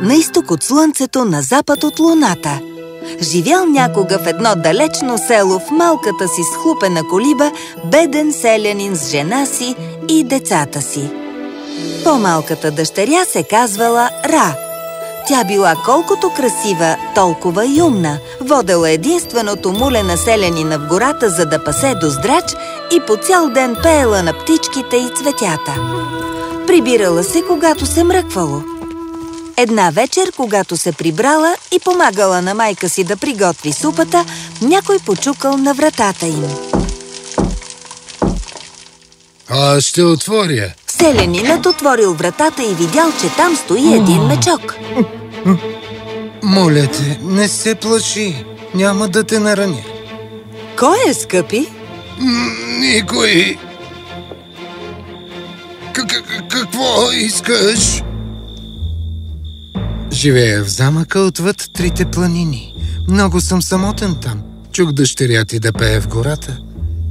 на изток от слънцето, на запад от луната. Живял някога в едно далечно село в малката си схлупена колиба беден селянин с жена си и децата си. По-малката дъщеря се казвала Ра. Тя била колкото красива, толкова и умна. Водела единственото муле населянина в гората, за да пасе до здрач и по цял ден пеела на птичките и цветята. Прибирала се, когато се мръквало. Една вечер, когато се прибрала и помагала на майка си да приготви супата, някой почукал на вратата им. А ще отворя. Селянинът отворил вратата и видял, че там стои един мечок. Моля те, не се плаши. Няма да те нараня. Кой е, скъпи? Никой. Какво искаш? Живея в замъка отвъд трите планини. Много съм самотен там. Чух дъщеря ти да пее в гората.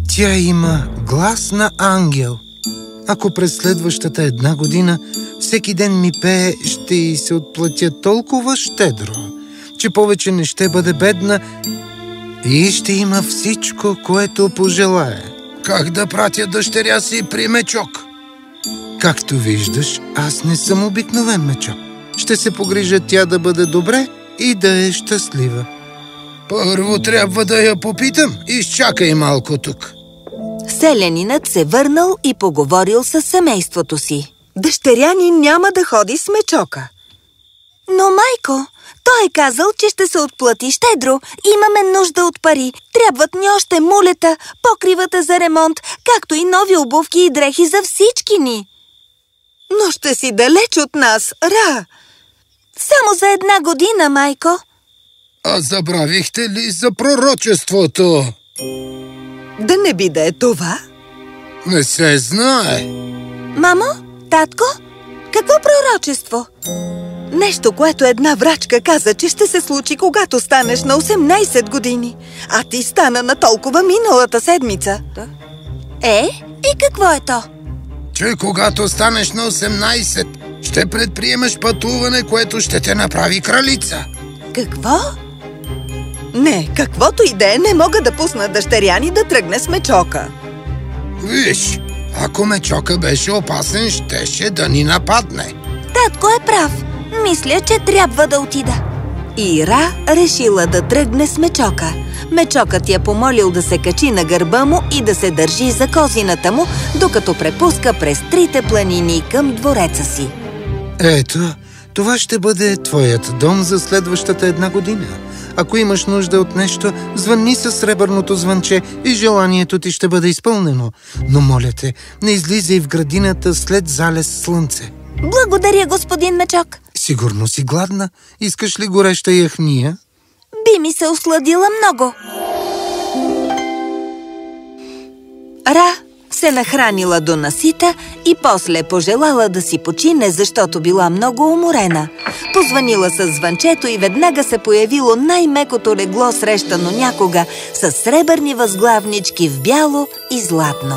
Тя има глас на ангел. Ако през следващата една година всеки ден ми пее, ще й се отплатя толкова щедро, че повече не ще бъде бедна и ще има всичко, което пожелая. Как да пратя дъщеря си при мечок? Както виждаш, аз не съм обикновен мечок. Ще се погрижа тя да бъде добре и да е щастлива. Първо трябва да я попитам. Изчакай малко тук. Селянинът се върнал и поговорил с семейството си. Дъщеря ни няма да ходи с мечока. Но, майко, той е казал, че ще се отплати щедро. Имаме нужда от пари. Трябват ни още мулета, покривата за ремонт, както и нови обувки и дрехи за всички ни. Но ще си далеч от нас, Ра. Само за една година, майко. А забравихте ли за пророчеството? Да не би да е това? Не се знае. Мамо, татко, какво пророчество? Нещо, което една врачка каза, че ще се случи, когато станеш на 18 години. А ти стана на толкова миналата седмица. Да. Е, и какво е то? Че когато станеш на 18, ще предприемаш пътуване, което ще те направи кралица. Какво? Не, каквото и да е, не мога да пусна дъщеря ни да тръгне с мечока. Виж, ако мечока беше опасен, щеше да ни нападне. Татко е прав. Мисля, че трябва да отида. Ира решила да тръгне с мечока. Мечокът я помолил да се качи на гърба му и да се държи за козината му, докато препуска през трите планини към двореца си. Ето, това ще бъде твоят дом за следващата една година. Ако имаш нужда от нещо, звънни с сребърното звънче и желанието ти ще бъде изпълнено. Но моля те, не излизай в градината след залез слънце. Благодаря, господин Мечок. Сигурно си гладна. Искаш ли гореща яхния? Би ми се осладила много. Ра се нахранила до насита и после пожелала да си почине, защото била много уморена. Позванила с звънчето и веднага се появило най-мекото легло срещано някога с сребърни възглавнички в бяло и златно.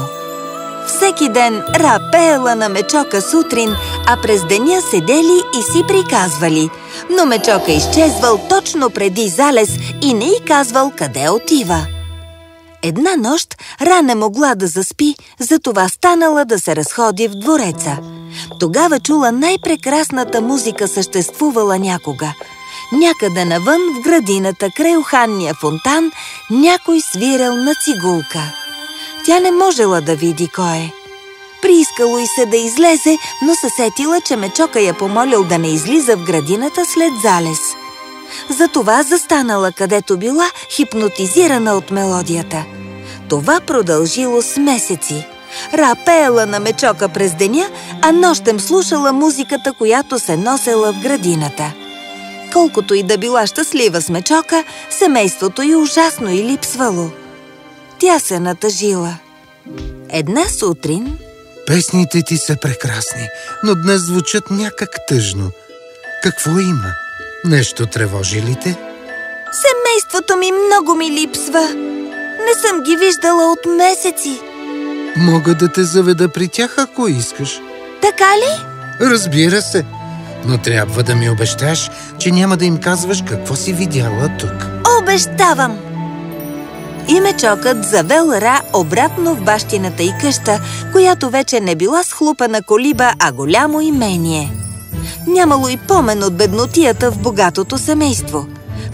Всеки ден Ра пеела на Мечока сутрин, а през деня седели и си приказвали. Но Мечока изчезвал точно преди залез и не й казвал къде отива. Една нощ Ра могла да заспи, затова станала да се разходи в двореца. Тогава чула най-прекрасната музика съществувала някога. Някъде навън в градината край оханния фонтан някой свирел на цигулка. Тя не можела да види кой е. Приискало и се да излезе, но се сетила, че Мечока я помолил да не излиза в градината след залез. Затова застанала където била, хипнотизирана от мелодията. Това продължило с месеци. Ра пеела на мечока през деня, а нощем слушала музиката, която се носела в градината. Колкото и да била щастлива с мечока, семейството й ужасно и липсвало. Тя се натъжила. Една сутрин... Песните ти са прекрасни, но днес звучат някак тъжно. Какво има? Нещо тревожи ли те? Семейството ми много ми липсва. Не съм ги виждала от месеци. Мога да те заведа при тях, ако искаш. Така ли? Разбира се. Но трябва да ми обещаш, че няма да им казваш какво си видяла тук. Обещавам! И мечокът завел Ра обратно в бащината и къща, която вече не била схлупана колиба, а голямо имение. Нямало и помен от беднотията в богатото семейство.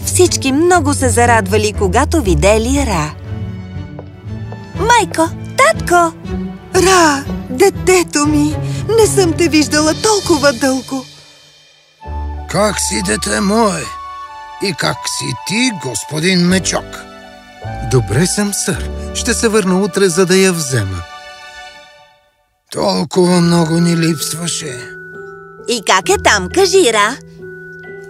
Всички много се зарадвали, когато видели Ра. Майко, татко! Ра, детето ми! Не съм те виждала толкова дълго! Как си, дете мое? И как си ти, господин Мечок? Добре съм, сър. Ще се върна утре, за да я взема. Толкова много ни липсваше. И как е там, кажи, Ра?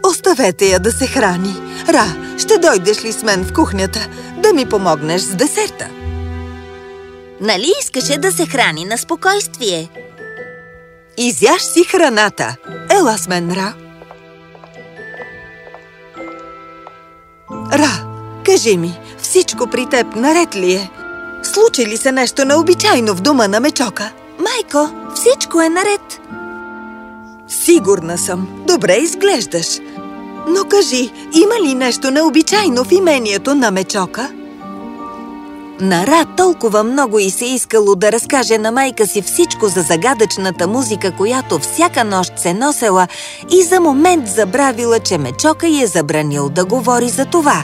Оставете я да се храни. Ра, ще дойдеш ли с мен в кухнята да ми помогнеш с десерта? Нали искаше да се храни на спокойствие? Изяж си храната. Ела с мен, Ра. Ра, кажи ми, всичко при теб наред ли е? Случи ли се нещо необичайно в дома на Мечока? Майко, всичко е наред. Сигурна съм. Добре изглеждаш. Но кажи, има ли нещо необичайно в имението на Мечока? На Ра толкова много и се искало да разкаже на майка си всичко за загадъчната музика, която всяка нощ се носела и за момент забравила, че Мечока й е забранил да говори за това.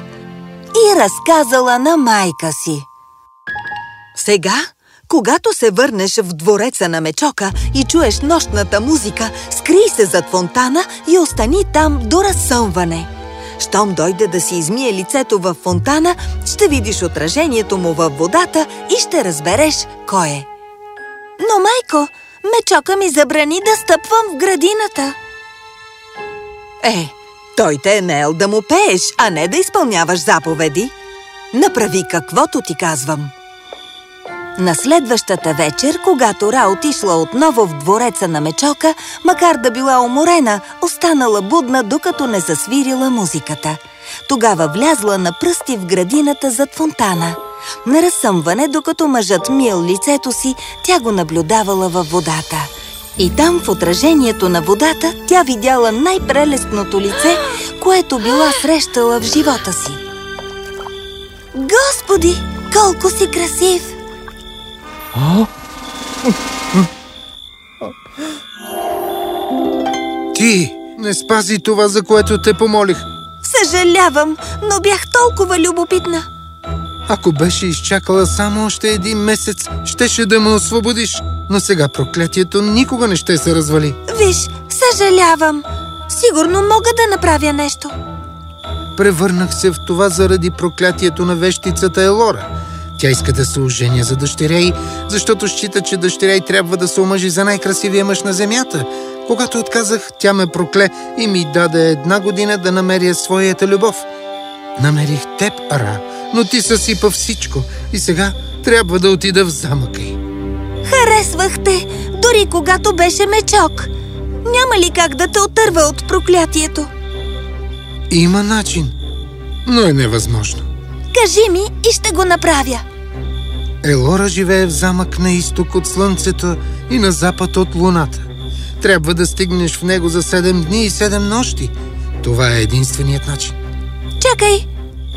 И разказала на майка си. Сега, когато се върнеш в двореца на Мечока и чуеш нощната музика, скрий се зад фонтана и остани там до разсъмване. Щом дойде да си измие лицето в фонтана, ще видиш отражението му във водата и ще разбереш кой е. Но, майко, Мечока ми забрани да стъпвам в градината. Е, той те е наел да му пееш, а не да изпълняваш заповеди. Направи каквото ти казвам. На следващата вечер, когато Ра отишла отново в двореца на Мечока, макар да била уморена, останала будна, докато не засвирила музиката. Тогава влязла на пръсти в градината зад фонтана. На разсъмване, докато мъжът мил лицето си, тя го наблюдавала във водата. И там, в отражението на водата, тя видяла най-прелестното лице, което била срещала в живота си. Господи, колко си красив! Ти не спази това, за което те помолих. Съжалявам, но бях толкова любопитна. Ако беше изчакала само още един месец, щеше да ме освободиш. Но сега проклятието никога не ще се развали. Виж, съжалявам. Сигурно мога да направя нещо. Превърнах се в това заради проклятието на вещицата Елора. Тя иска да се оженя за дъщеря й, защото счита, че дъщеря й трябва да се омъжи за най-красивия мъж на земята. Когато отказах, тя ме прокле и ми даде една година да намеря своята любов. Намерих теб, Ара, но ти съсипа всичко и сега трябва да отида в замъка й. Харесвах те, дори когато беше мечок. Няма ли как да те отърва от проклятието? Има начин, но е невъзможно. Кажи ми и ще го направя. Елора живее в замък на изток от слънцето и на запад от луната. Трябва да стигнеш в него за 7 дни и 7 нощи. Това е единственият начин. Чакай,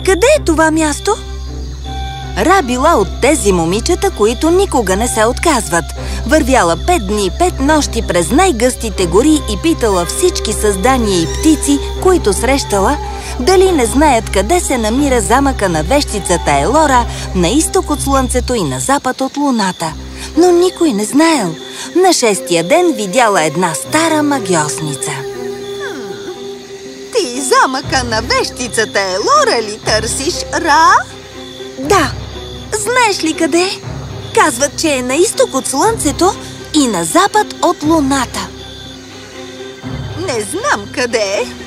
къде е това място? Ра била от тези момичета, които никога не се отказват. Вървяла пет дни и пет нощи през най-гъстите гори и питала всички създания и птици, които срещала, дали не знаят къде се намира замъка на вещицата Елора на изток от слънцето и на запад от луната. Но никой не знаел. На шестия ден видяла една стара магиосница. Ти замъка на вещицата Елора ли търсиш, Ра? Да, знаеш ли къде? Казват, че е на изток от слънцето и на запад от луната. Не знам къде е,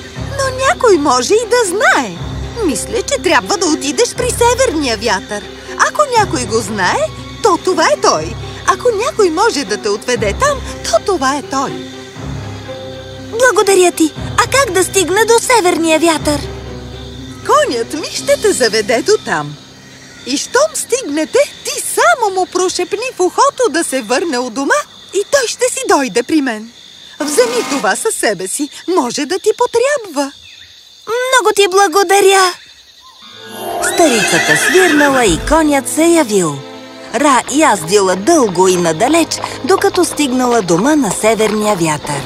но някой може и да знае. Мисля, че трябва да отидеш при северния вятър. Ако някой го знае, то това е той. Ако някой може да те отведе там, то това е той. Благодаря ти! А как да стигна до северния вятър? Конят ми ще те заведе до там. И щом стигнете, ти само му прошепни в ухото да се върне у дома и той ще си дойде при мен. Вземи това със себе си. Може да ти потрябва. Много ти благодаря! Старицата свирнала и конят се явил. Ра яздила дълго и надалеч, докато стигнала дома на северния вятър.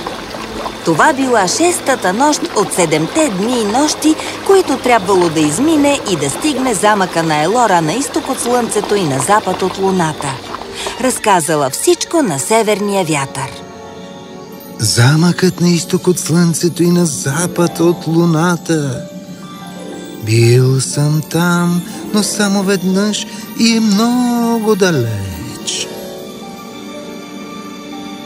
Това била шестата нощ от седемте дни и нощи, които трябвало да измине и да стигне замъка на Елора на изток от слънцето и на запад от луната. Разказала всичко на северния вятър. Замъкът на изток от слънцето и на запад от луната. Бил съм там, но само веднъж и е много далеч.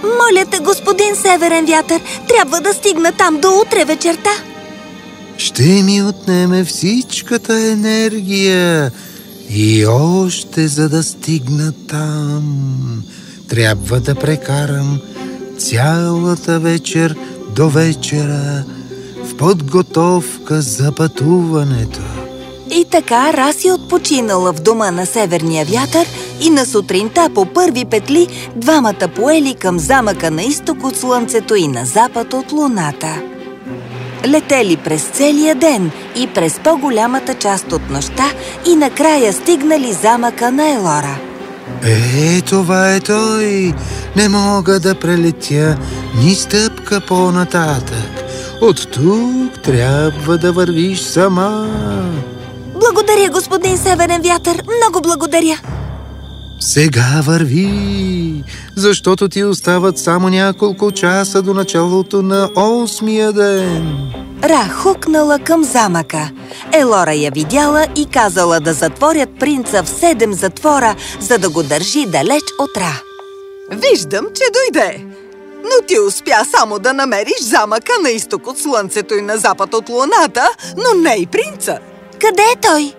Моля те, господин Северен вятър, трябва да стигна там до утре вечерта. Ще ми отнеме всичката енергия и още за да стигна там. Трябва да прекарам цялата вечер до вечера в подготовка за пътуването. И така Раси отпочинала в дома на Северния вятър и на сутринта по първи петли двамата поели към замъка на изток от слънцето и на запад от луната. Летели през целия ден и през по-голямата част от нощта и накрая стигнали замъка на Елора. Е, това е той! Не мога да прелетя ни стъпка по-нататък. От тук трябва да вървиш сама. Благодаря, господин Северен вятър! Много благодаря! Сега върви, защото ти остават само няколко часа до началото на осмия ден. Ра хукнала към замъка. Елора я видяла и казала да затворят принца в седем затвора, за да го държи далеч от Ра. Виждам, че дойде. Но ти успя само да намериш замъка на изток от слънцето и на запад от луната, но не и принца. Къде е той?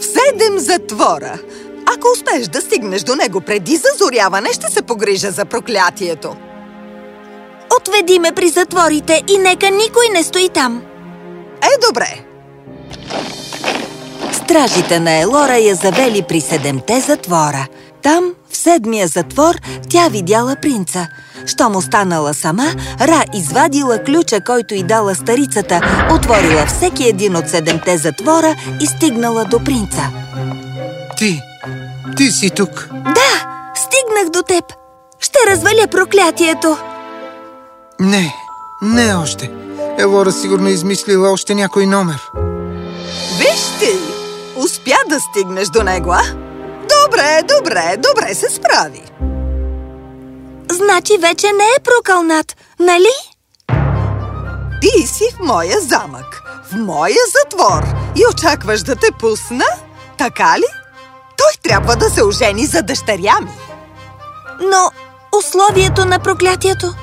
В седем затвора. Ако успееш да стигнеш до него преди зазоряване, ще се погрижа за проклятието. Отведи ме при затворите и нека никой не стои там. Е, добре. Стражите на Елора я завели при седемте затвора. Там, в седмия затвор, тя видяла принца. Щом останала сама, Ра извадила ключа, който й дала старицата, отворила всеки един от седемте затвора и стигнала до принца. Ти, ти си тук. Да, стигнах до теб. Ще разваля проклятието. Не, не още. Елора сигурно е измислила още някой номер. Виж ти! Успя да стигнеш до него, а? Добре, добре, добре се справи. Значи вече не е прокълнат, нали? Ти си в моя замък, в моя затвор и очакваш да те пусна? Така ли? Той трябва да се ожени за дъщеря ми. Но условието на проклятието?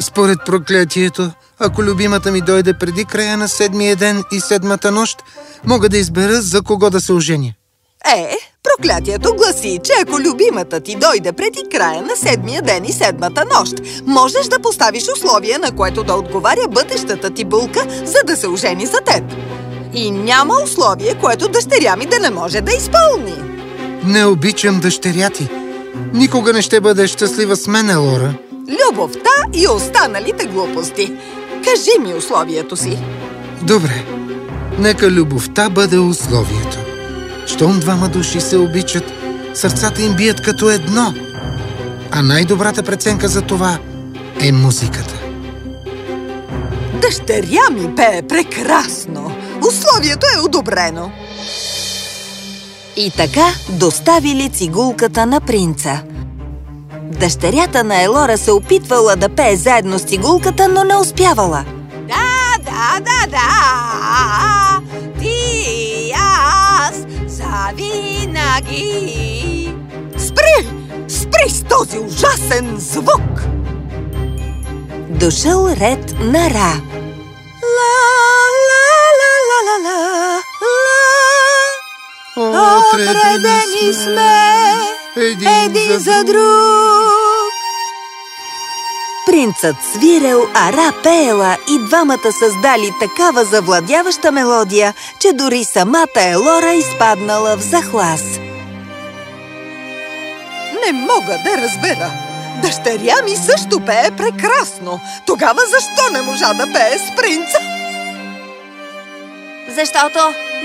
Според проклятието, ако любимата ми дойде преди края на седмия ден и седмата нощ, мога да избера за кого да се оженя. Е, проклятието гласи, че ако любимата ти дойде преди края на седмия ден и седмата нощ, можеш да поставиш условие, на което да отговаря бъдещата ти булка, за да се ожени за теб. И няма условие, което дъщеря ми да не може да изпълни. Не обичам дъщеря ти. Никога не ще бъде щастлива с мен, Елора. Любовта и останалите глупости. Кажи ми условието си. Добре, нека любовта бъде условието. Щом двама души се обичат, сърцата им бият като едно. А най-добрата преценка за това е музиката. Дъщеря ми пее прекрасно. Условието е одобрено. И така доставили цигулката на принца. Дъщерята на Елора се опитвала да пее заедно с цигулката, но не успявала. Да, да, да, да. Ти аз завинаги. Спри! Спри с този ужасен звук! Дошъл ред на Ра. Ла, ла, ла, ла, ла, ла, ла. Отредени сме един за друг. Принцът свирел, а Ра пеела и двамата създали такава завладяваща мелодия, че дори самата Елора изпаднала в захлас. Не мога да разбера. Дъщеря ми също пее прекрасно. Тогава защо не можа да пее с принца? Защото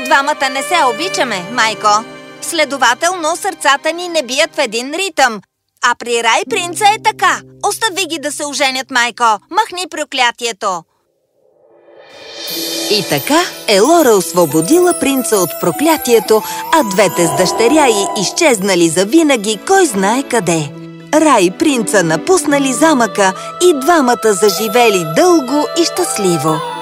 двамата не се обичаме, майко. Следователно, сърцата ни не бият в един ритъм. А при Рай принца е така. Остави ги да се оженят, майко. Махни проклятието. И така Елора освободила принца от проклятието, а двете с дъщеря й изчезнали за винаги кой знае къде. Рай принца напуснали замъка и двамата заживели дълго и щастливо.